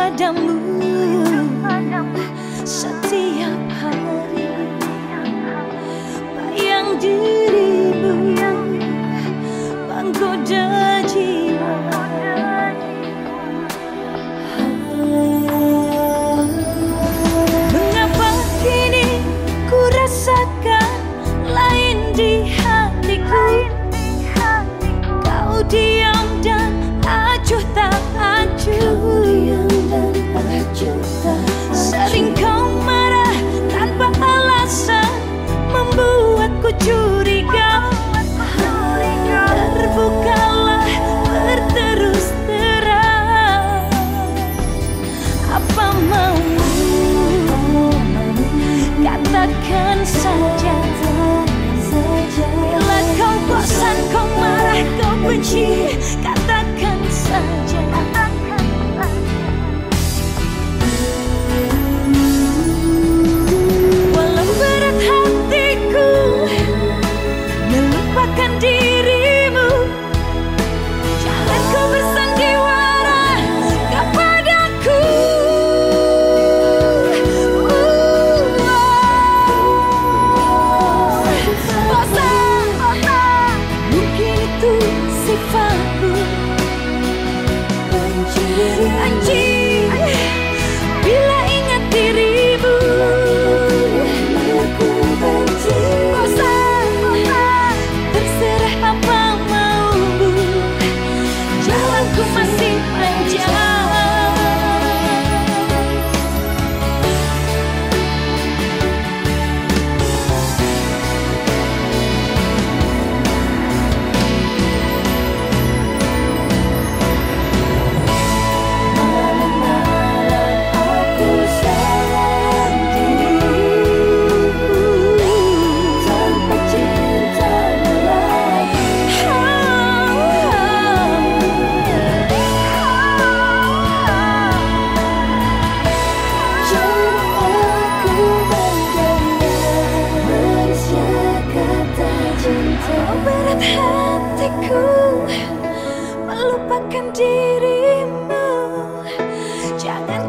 padamu setiap hari. Bayang dirimu. Menggoda jiwa. Mengapa kini ku rasakan lain di hati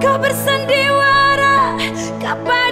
Kau bersendiwara kapan